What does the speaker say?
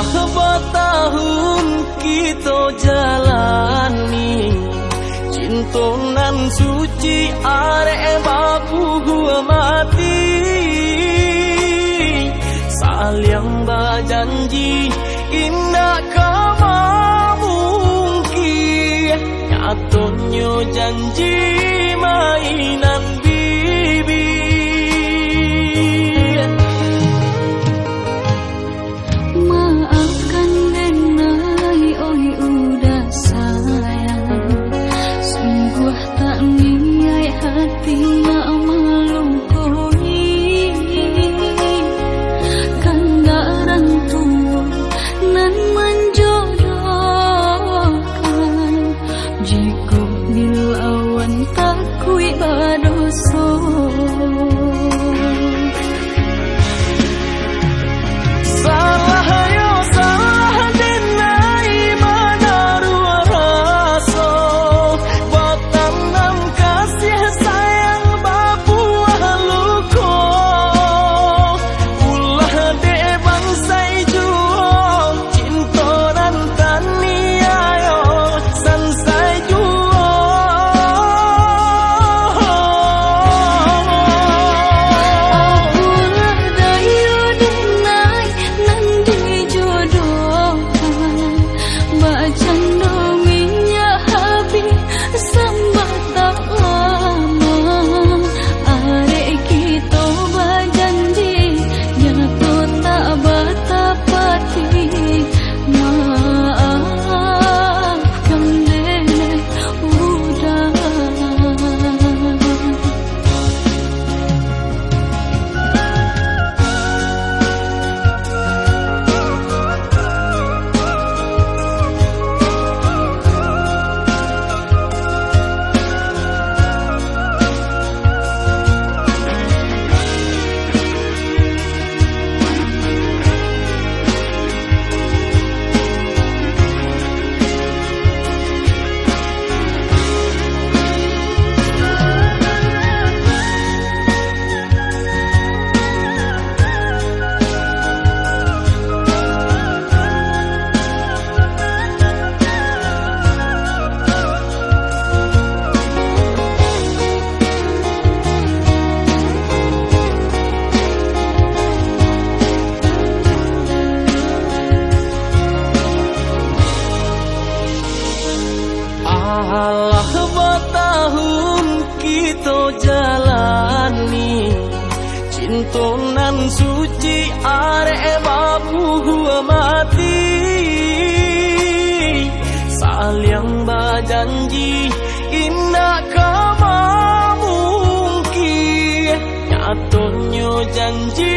Bertahun kita jalani Cintonan suci arek babu mati. Saling berjanji indah kama mungkin. Nyatonya janji mainan 孤独 Cintonan suci arek babu mati. Saling berjanji indah kama mungkin. Nyatonya janji